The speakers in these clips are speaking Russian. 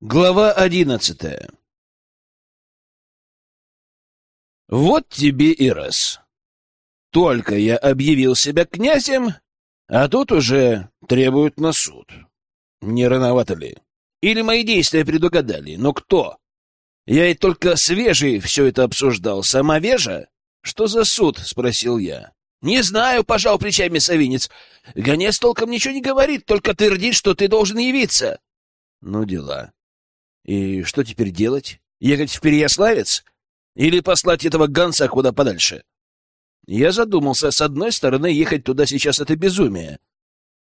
Глава одиннадцатая Вот тебе и раз. Только я объявил себя князем, а тут уже требуют на суд. Не рановато ли? Или мои действия предугадали? Но кто? Я и только свежий все это обсуждал. Сама вежа? Что за суд? — спросил я. — Не знаю, — пожал плечами Савинец. Гонец толком ничего не говорит, только твердит, что ты должен явиться. Ну, дела. И что теперь делать? Ехать в Переяславец? Или послать этого гонца куда подальше? Я задумался. С одной стороны, ехать туда сейчас — это безумие.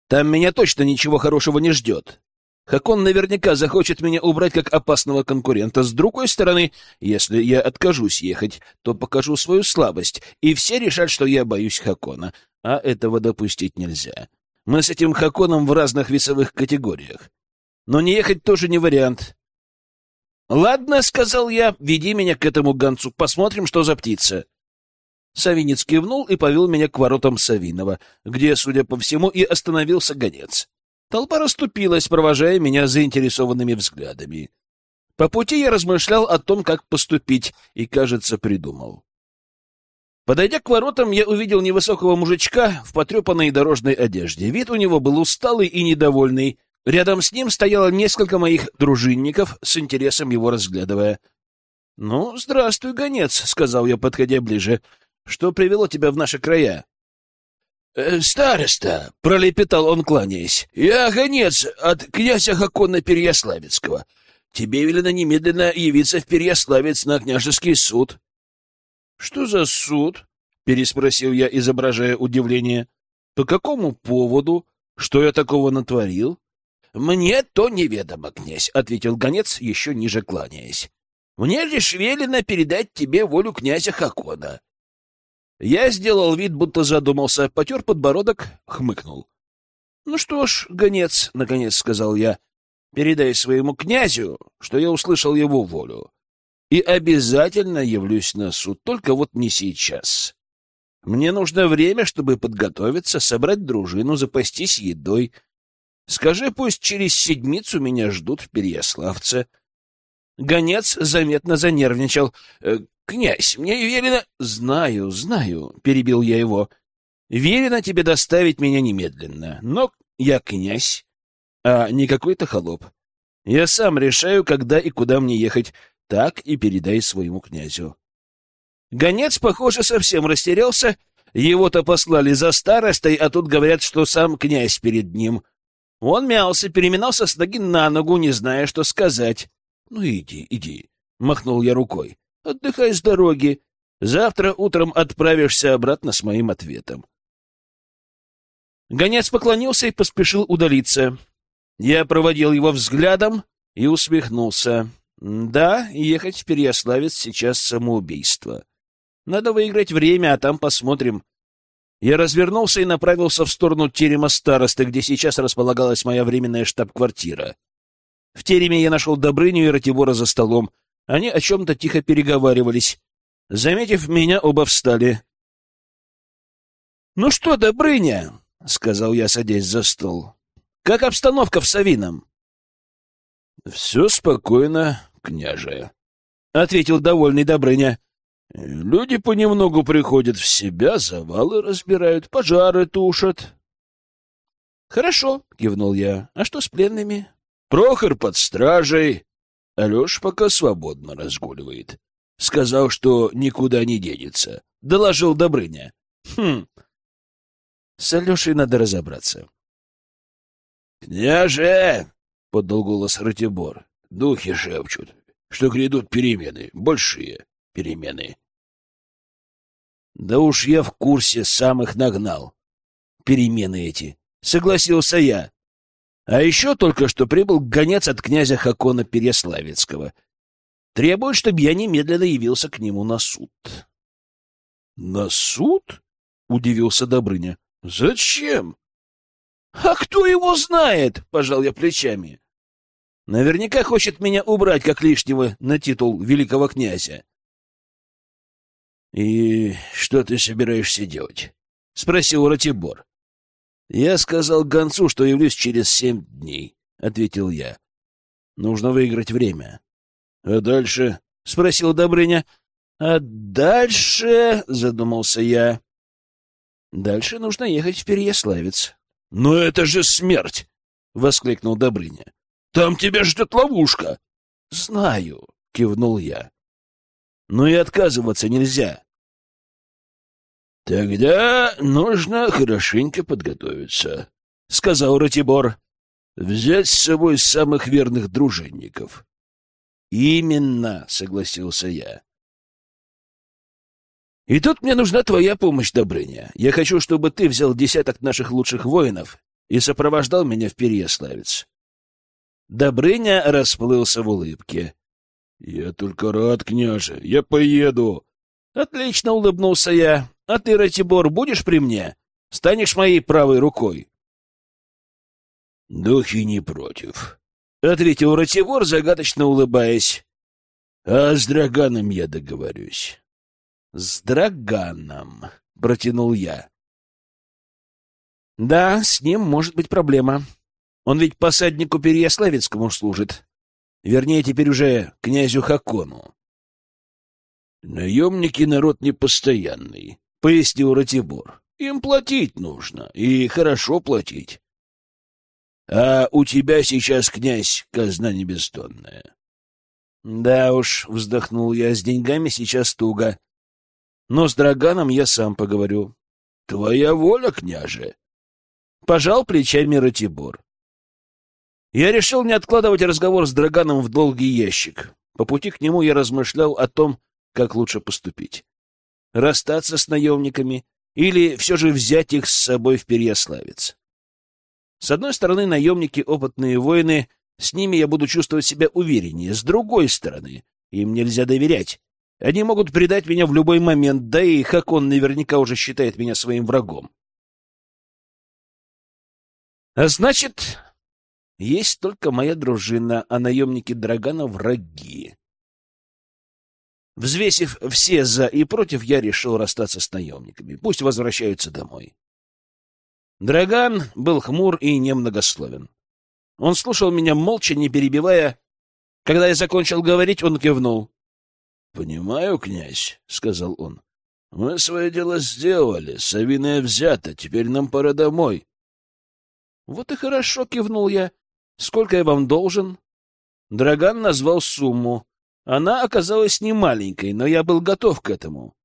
Там меня точно ничего хорошего не ждет. Хакон наверняка захочет меня убрать как опасного конкурента. С другой стороны, если я откажусь ехать, то покажу свою слабость, и все решат, что я боюсь Хакона. А этого допустить нельзя. Мы с этим Хаконом в разных весовых категориях. Но не ехать тоже не вариант. «Ладно», — сказал я, — «веди меня к этому гонцу, посмотрим, что за птица». Савинец кивнул и повел меня к воротам Савинова, где, судя по всему, и остановился гонец. Толпа расступилась, провожая меня заинтересованными взглядами. По пути я размышлял о том, как поступить, и, кажется, придумал. Подойдя к воротам, я увидел невысокого мужичка в потрепанной дорожной одежде. Вид у него был усталый и недовольный, Рядом с ним стояло несколько моих дружинников, с интересом его разглядывая. — Ну, здравствуй, гонец, — сказал я, подходя ближе. — Что привело тебя в наши края? «Э, — Староста, — пролепетал он, кланяясь, — я гонец от князя Хакона Переяславецкого. Тебе велено немедленно явиться в Переяславец на княжеский суд. — Что за суд? — переспросил я, изображая удивление. — По какому поводу? Что я такого натворил? «Мне то неведомо, князь», — ответил гонец, еще ниже кланяясь. «Мне лишь велено передать тебе волю князя Хакона». Я сделал вид, будто задумался, потер подбородок, хмыкнул. «Ну что ж, гонец», — наконец сказал я, — «передай своему князю, что я услышал его волю, и обязательно явлюсь на суд, только вот не сейчас. Мне нужно время, чтобы подготовиться, собрать дружину, запастись едой». Скажи, пусть через седмицу меня ждут в Переяславце. Гонец заметно занервничал. «Э, — Князь, мне велено... — Знаю, знаю, — перебил я его. — Велено тебе доставить меня немедленно. Но я князь, а не какой-то холоп. Я сам решаю, когда и куда мне ехать. Так и передай своему князю. Гонец, похоже, совсем растерялся. Его-то послали за старостой, а тут говорят, что сам князь перед ним — он мялся, переминался с ноги на ногу, не зная, что сказать. — Ну, иди, иди, — махнул я рукой. — Отдыхай с дороги. Завтра утром отправишься обратно с моим ответом. Гонец поклонился и поспешил удалиться. Я проводил его взглядом и усмехнулся. Да, ехать в Переяславец сейчас самоубийство. Надо выиграть время, а там посмотрим, я развернулся и направился в сторону терема старосты, где сейчас располагалась моя временная штаб-квартира. В тереме я нашел Добрыню и Ратибора за столом. Они о чем-то тихо переговаривались. Заметив меня, оба встали. — Ну что, Добрыня, — сказал я, садясь за стол, — как обстановка в Савином? — Все спокойно, княже, — ответил довольный Добрыня. Люди понемногу приходят в себя, завалы разбирают, пожары тушат. — Хорошо, — кивнул я. — А что с пленными? — Прохор под стражей. Алеш пока свободно разгуливает. Сказал, что никуда не денется. Доложил Добрыня. — Хм. С Алешей надо разобраться. — Княже! — подал голос Ратибор. — Духи шепчут, что грядут перемены, большие перемены. Да уж я в курсе, сам их нагнал. Перемены эти. Согласился я. А еще только что прибыл гонец от князя Хакона Переславецкого. Требует, чтобы я немедленно явился к нему на суд. — На суд? — удивился Добрыня. — Зачем? — А кто его знает? — пожал я плечами. — Наверняка хочет меня убрать как лишнего на титул великого князя. «И что ты собираешься делать?» — спросил Ратибор. «Я сказал гонцу, что явлюсь через семь дней», — ответил я. Нужно выиграть время. — А дальше? — спросил Добрыня. — А дальше, — задумался я, — дальше нужно ехать в Переяславец. — Но это же смерть! — воскликнул Добрыня. — Там тебя ждет ловушка. — Знаю, — кивнул я. — Но и отказываться нельзя. — Тогда нужно хорошенько подготовиться, — сказал Ратибор. — Взять с собой самых верных дружинников. — Именно, — согласился я. — И тут мне нужна твоя помощь, Добрыня. Я хочу, чтобы ты взял десяток наших лучших воинов и сопровождал меня в Переяславец. Добрыня расплылся в улыбке. — Я только рад, княже, я поеду. — Отлично, — улыбнулся я. — А ты, Ратибор, будешь при мне? Станешь моей правой рукой? — Духи не против, — ответил Ратибор, загадочно улыбаясь. — А с Драганом я договорюсь. — С Драганом, — протянул я. — Да, с ним может быть проблема. Он ведь посаднику Переяславецкому служит. Вернее, теперь уже князю Хакону. «Наемники — народ непостоянный», — пояснил Ратибор. «Им платить нужно, и хорошо платить. А у тебя сейчас, князь, казна небестонная». «Да уж», — вздохнул я, — «с деньгами сейчас туго. Но с Драганом я сам поговорю». «Твоя воля, княже!» Пожал плечами Ратибор. Я решил не откладывать разговор с Драганом в долгий ящик. По пути к нему я размышлял о том, как лучше поступить. Расстаться с наемниками или все же взять их с собой в Переяславец. С одной стороны, наемники — опытные воины, с ними я буду чувствовать себя увереннее. С другой стороны, им нельзя доверять. Они могут предать меня в любой момент, да и Хакон наверняка уже считает меня своим врагом. А значит, есть только моя дружина, а наемники Драгана — враги. Взвесив все «за» и «против», я решил расстаться с наемниками. Пусть возвращаются домой. Драган был хмур и немногословен. Он слушал меня молча, не перебивая. Когда я закончил говорить, он кивнул. — Понимаю, князь, — сказал он. — Мы свое дело сделали, Савиная взята, теперь нам пора домой. — Вот и хорошо, — кивнул я. Сколько я вам должен? Драган назвал сумму. Она оказалась не маленькой, но я был готов к этому.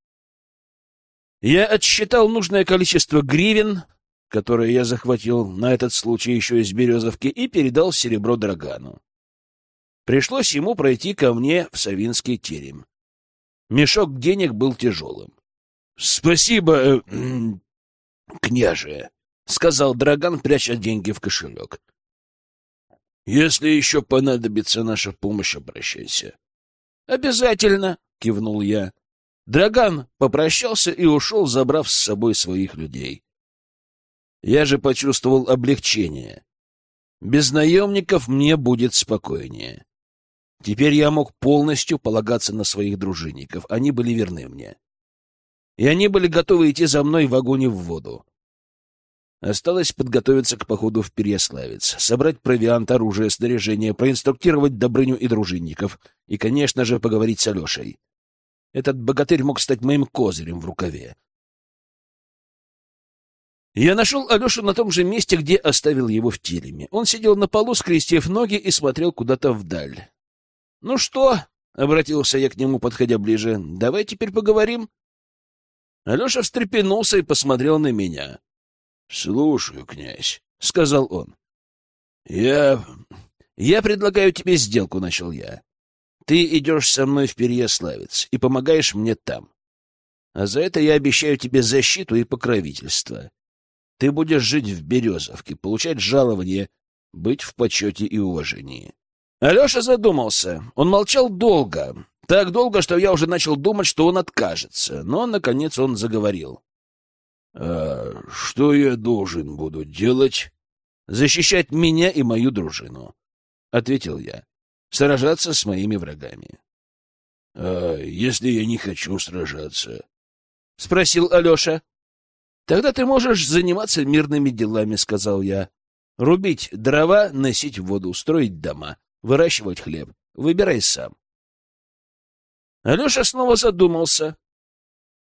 Я отсчитал нужное количество гривен, которое я захватил на этот случай еще из Березовки, и передал серебро Драгану. Пришлось ему пройти ко мне в Савинский терем. Мешок денег был тяжелым. — Спасибо, э, княже, — сказал Драган, пряча деньги в кошелек. Если еще понадобится наша помощь, обращайся. — Обязательно, — кивнул я. Драган попрощался и ушел, забрав с собой своих людей. Я же почувствовал облегчение. Без наемников мне будет спокойнее. Теперь я мог полностью полагаться на своих дружинников. Они были верны мне. И они были готовы идти за мной в огонь и в воду. Осталось подготовиться к походу в Переяславец, собрать провиант, оружие, снаряжение, проинструктировать Добрыню и дружинников и, конечно же, поговорить с Алешей. Этот богатырь мог стать моим козырем в рукаве. Я нашел Алешу на том же месте, где оставил его в тереме. Он сидел на полу, скрестив ноги, и смотрел куда-то вдаль. — Ну что? — обратился я к нему, подходя ближе. — Давай теперь поговорим. Алеша встрепенулся и посмотрел на меня. — Слушаю, князь, — сказал он. — Я... Я предлагаю тебе сделку, — начал я. Ты идешь со мной в Переяславец и помогаешь мне там. А за это я обещаю тебе защиту и покровительство. Ты будешь жить в Березовке, получать жалование, быть в почете и уважении. Алеша задумался. Он молчал долго. Так долго, что я уже начал думать, что он откажется. Но, наконец, он заговорил. А что я должен буду делать? Защищать меня и мою дружину, ответил я. Сражаться с моими врагами. А если я не хочу сражаться? спросил Алеша. Тогда ты можешь заниматься мирными делами, сказал я. Рубить дрова, носить воду, строить дома. выращивать хлеб. Выбирай сам. Алеша снова задумался.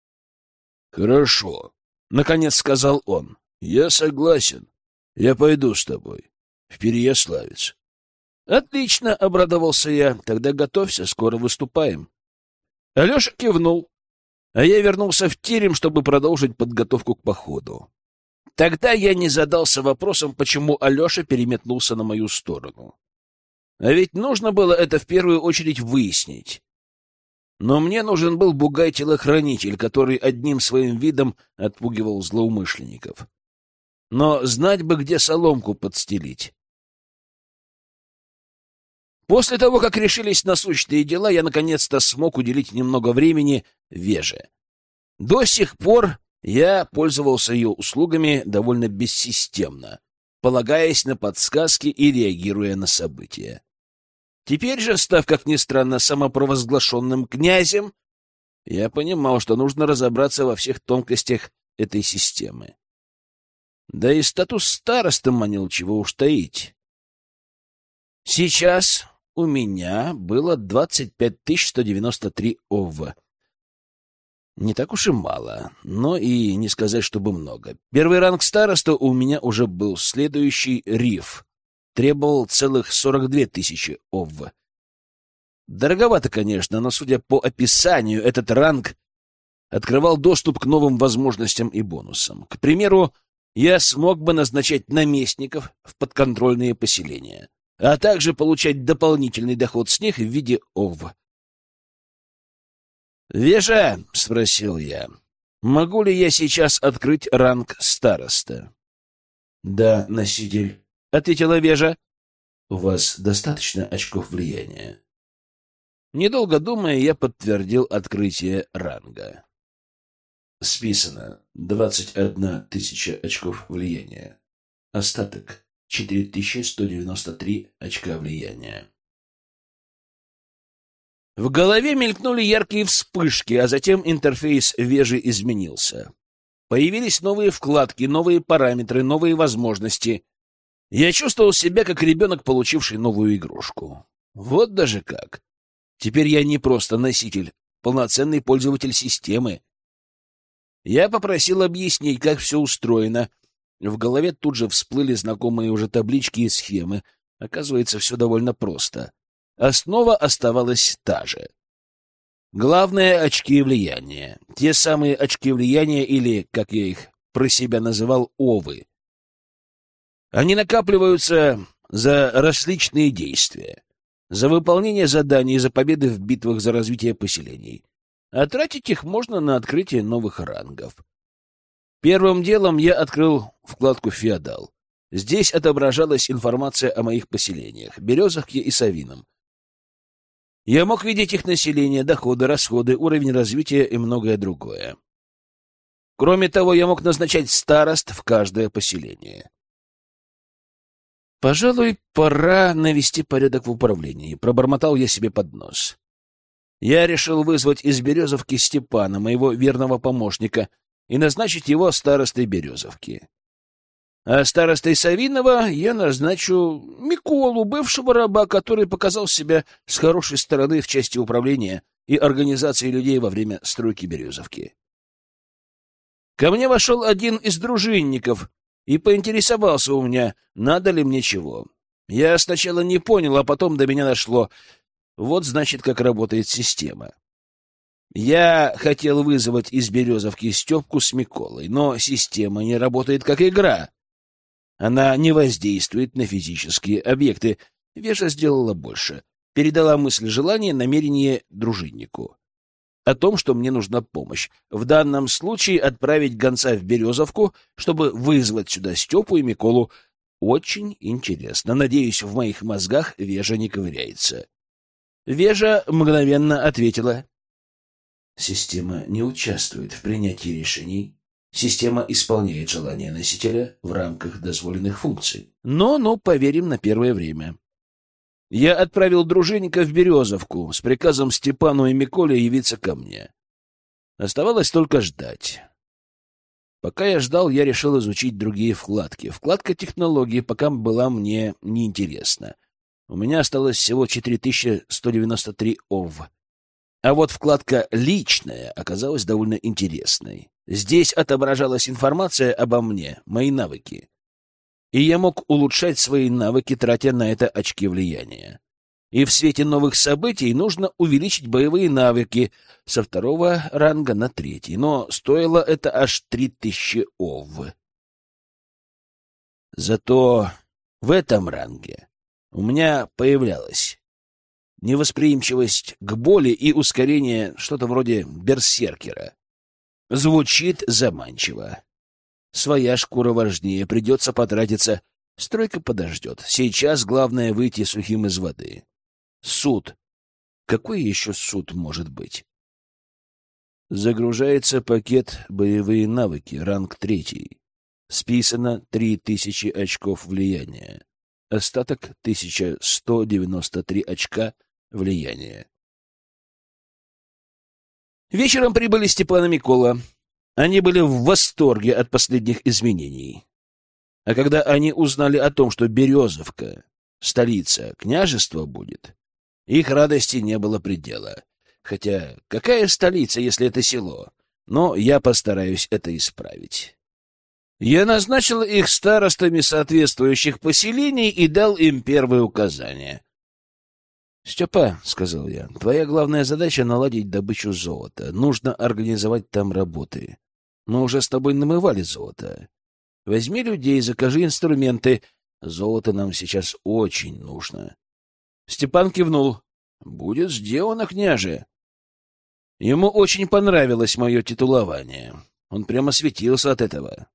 — Хорошо, — наконец сказал он. — Я согласен. Я пойду с тобой. В Переяславец. — Отлично, — обрадовался я. — Тогда готовься, скоро выступаем. Алеша кивнул, а я вернулся в терем, чтобы продолжить подготовку к походу. Тогда я не задался вопросом, почему Алеша переметнулся на мою сторону. А ведь нужно было это в первую очередь выяснить. Но мне нужен был бугай-телохранитель, который одним своим видом отпугивал злоумышленников. Но знать бы, где соломку подстелить. После того, как решились насущные дела, я наконец-то смог уделить немного времени Веже. До сих пор я пользовался ее услугами довольно бессистемно, полагаясь на подсказки и реагируя на события. Теперь же, став, как ни странно, самопровозглашенным князем, я понимал, что нужно разобраться во всех тонкостях этой системы. Да и статус староста манил чего уж таить. Сейчас у меня было 25 193 ОВ, не так уж и мало, но и не сказать, чтобы много. Первый ранг староста у меня уже был, следующий — риф. Требовал целых 42 тысячи ОВ. Дороговато, конечно, но, судя по описанию, этот ранг открывал доступ к новым возможностям и бонусам. К примеру, я смог бы назначать наместников в подконтрольные поселения, а также получать дополнительный доход с них в виде ОВ. «Вежа!» — спросил я. «Могу ли я сейчас открыть ранг староста?» «Да, носитель», — ответила Вежа. «У вас достаточно очков влияния?» Недолго думая, я подтвердил открытие ранга. Списано двадцать одна тысяча очков влияния. Остаток четыре тысячи сто девяносто три очка влияния. В голове мелькнули яркие вспышки, а затем интерфейс вежи изменился. Появились новые вкладки, новые параметры, новые возможности. Я чувствовал себя как ребенок, получивший новую игрушку. Вот даже как. Теперь я не просто носитель, полноценный пользователь системы. Я попросил объяснить, как все устроено. В голове тут же всплыли знакомые уже таблички и схемы. Оказывается, все довольно просто. Основа оставалась та же. Главное — очки влияния. Те самые очки влияния или, как я их про себя называл, овы. Они накапливаются за различные действия. За выполнение заданий, за победы в битвах за развитие поселений. А тратить их можно на открытие новых рангов. Первым делом я открыл вкладку «Феодал». Здесь отображалась информация о моих поселениях — Березовке и Савином, я мог видеть их население, доходы, расходы, уровень развития и многое другое. Кроме того, я мог назначать старост в каждое поселение. Пожалуй, пора навести порядок в управлении, пробормотал я себе под нос. Я решил вызвать из Березовки Степана, моего верного помощника, и назначить его старостой Березовки. А старостой Савинова я назначу Миколу, бывшего раба, который показал себя с хорошей стороны в части управления и организации людей во время стройки Березовки. Ко мне вошел один из дружинников и поинтересовался у меня, надо ли мне чего. Я сначала не понял, а потом до меня дошло. Вот, значит, как работает система. Я хотел вызвать из Березовки Степку с Миколой, но система не работает как игра. Она не воздействует на физические объекты. Веша сделала больше. Передала мысль, желание, намерение дружиннику. О том, что мне нужна помощь. В данном случае отправить гонца в Березовку, чтобы вызвать сюда Степу и Миколу. Очень интересно. Надеюсь, в моих мозгах Вежа не ковыряется. Вежа мгновенно ответила. Система не участвует в принятии решений Система исполняет желания носителя в рамках дозволенных функций. Но-но, поверим на первое время. Я отправил дружинника в Березовку с приказом Степану и Миколе явиться ко мне. Оставалось только ждать. Пока я ждал, я решил изучить другие вкладки. Вкладка технологии пока была мне неинтересна. У меня осталось всего 4193 ОВ. А вот вкладка «Личная» оказалась довольно интересной. Здесь отображалась информация обо мне, мои навыки. И я мог улучшать свои навыки, тратя на это очки влияния. И в свете новых событий нужно увеличить боевые навыки со второго ранга на третий, но стоило это аж 3000 ОВ. Зато в этом ранге у меня появлялась невосприимчивость к боли и ускорение, что-то вроде берсеркера. Звучит заманчиво. Своя шкура важнее, придется потратиться. Стройка подождет. Сейчас главное выйти сухим из воды. Суд. Какой еще суд может быть? Загружается пакет «Боевые навыки», ранг третий. Списано 3000 очков влияния. Остаток 1193 очка влияния. Вечером прибыли Степан и Микола. Они были в восторге от последних изменений. А когда они узнали о том, что Березовка, столица княжества будет, их радости не было предела. Хотя какая столица, если это село? Но я постараюсь это исправить. Я назначил их старостами соответствующих поселений и дал им первые указания. — Степа, — сказал я, — твоя главная задача — наладить добычу золота. Нужно организовать там работы. Мы уже с тобой намывали золото. Возьми людей, закажи инструменты. Золото нам сейчас очень нужно. Степан кивнул. — Будет сделано, княже. Ему очень понравилось мое титулование. Он прямо светился от этого.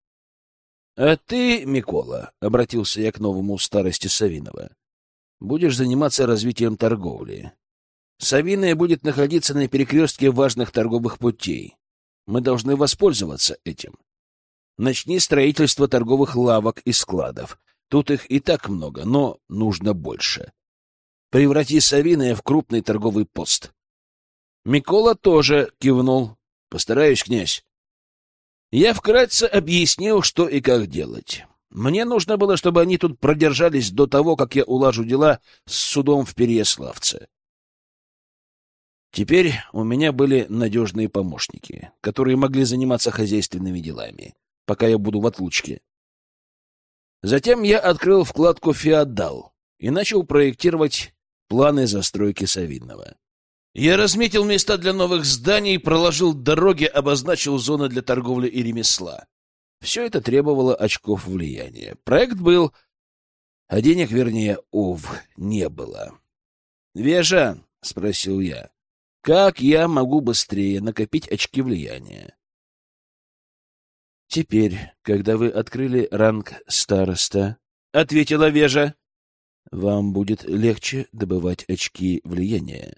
— А ты, Микола, — обратился я к новому старости Савинова, — будешь заниматься развитием торговли. Савиная будет находиться на перекрестке важных торговых путей. Мы должны воспользоваться этим. Начни строительство торговых лавок и складов. Тут их и так много, но нужно больше. Преврати Савиная в крупный торговый пост. Микола тоже кивнул. Постараюсь, князь. Я вкратце объяснил, что и как делать. Мне нужно было, чтобы они тут продержались до того, как я улажу дела с судом в Переяславце. Теперь у меня были надежные помощники, которые могли заниматься хозяйственными делами, пока я буду в отлучке. Затем я открыл вкладку «Феодал» и начал проектировать планы застройки Савинного. Я разметил места для новых зданий, проложил дороги, обозначил зоны для торговли и ремесла. Все это требовало очков влияния. Проект был, а денег, вернее, ув, не было. «Вежа», — спросил я, — «как я могу быстрее накопить очки влияния?» «Теперь, когда вы открыли ранг староста», — ответила Вежа, — «вам будет легче добывать очки влияния.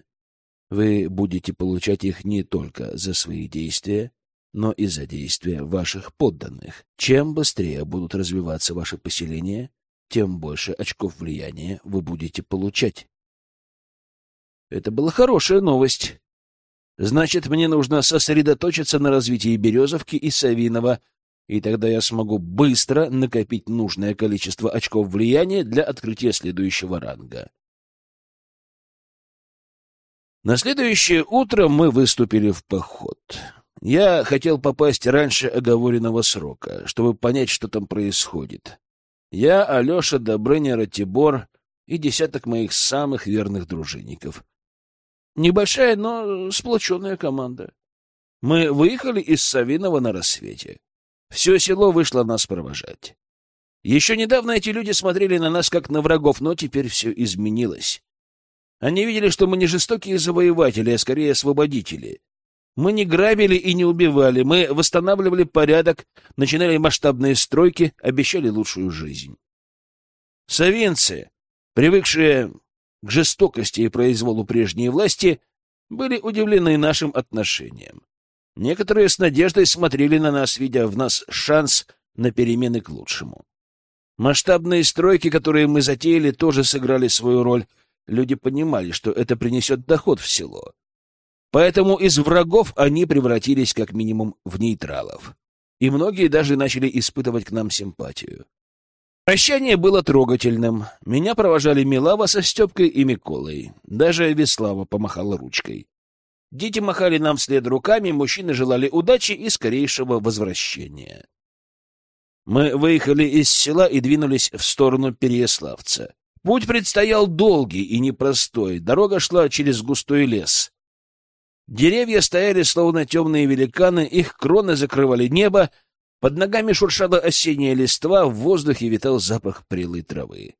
Вы будете получать их не только за свои действия, но и за действия ваших подданных. Чем быстрее будут развиваться ваши поселения, тем больше очков влияния вы будете получать. Это была хорошая новость. Значит, мне нужно сосредоточиться на развитии Березовки и Савинова, и тогда я смогу быстро накопить нужное количество очков влияния для открытия следующего ранга. На следующее утро мы выступили в поход. Я хотел попасть раньше оговоренного срока, чтобы понять, что там происходит. Я, Алеша, Добрыня, Ратибор и десяток моих самых верных дружинников. Небольшая, но сплоченная команда. Мы выехали из Савинова на рассвете. Все село вышло нас провожать. Еще недавно эти люди смотрели на нас как на врагов, но теперь все изменилось. Они видели, что мы не жестокие завоеватели, а скорее освободители. Мы не грабили и не убивали, мы восстанавливали порядок, начинали масштабные стройки, обещали лучшую жизнь. Савинцы, привыкшие к жестокости и произволу прежней власти, были удивлены нашим отношением. Некоторые с надеждой смотрели на нас, видя в нас шанс на перемены к лучшему. Масштабные стройки, которые мы затеяли, тоже сыграли свою роль, Люди понимали, что это принесет доход в село. Поэтому из врагов они превратились как минимум в нейтралов. И многие даже начали испытывать к нам симпатию. Прощание было трогательным. Меня провожали Милава со Степкой и Миколой. Даже Веслава помахала ручкой. Дети махали нам вслед руками, мужчины желали удачи и скорейшего возвращения. Мы выехали из села и двинулись в сторону Переяславца. Путь предстоял долгий и непростой. Дорога шла через густой лес. Деревья стояли словно темные великаны, их кроны закрывали небо, под ногами шуршала осенняя листва, в воздухе витал запах прелой травы.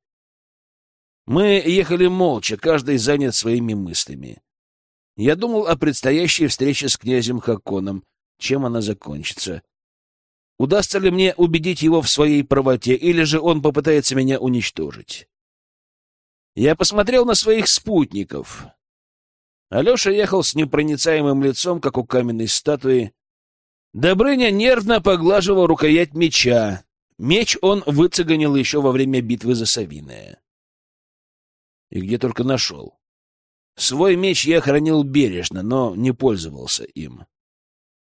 Мы ехали молча, каждый занят своими мыслями. Я думал о предстоящей встрече с князем Хаконом, чем она закончится. Удастся ли мне убедить его в своей правоте, или же он попытается меня уничтожить? Я посмотрел на своих спутников. Алеша ехал с непроницаемым лицом, как у каменной статуи, Добрыня нервно поглаживал рукоять меча. Меч он выцеганил еще во время битвы за Савиное. И где только нашел. Свой меч я хранил бережно, но не пользовался им.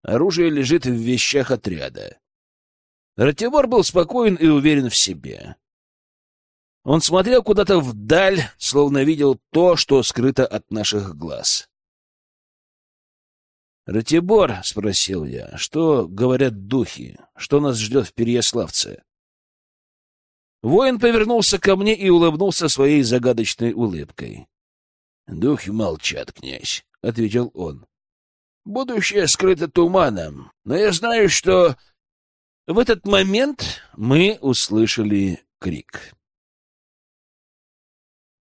Оружие лежит в вещах отряда. Ратибор был спокоен и уверен в себе. Он смотрел куда-то вдаль, словно видел то, что скрыто от наших глаз. «Ратибор», — спросил я, — «что говорят духи? Что нас ждет в Переяславце?» Воин повернулся ко мне и улыбнулся своей загадочной улыбкой. «Духи молчат, князь», — ответил он. «Будущее скрыто туманом, но я знаю, что...» В этот момент мы услышали крик.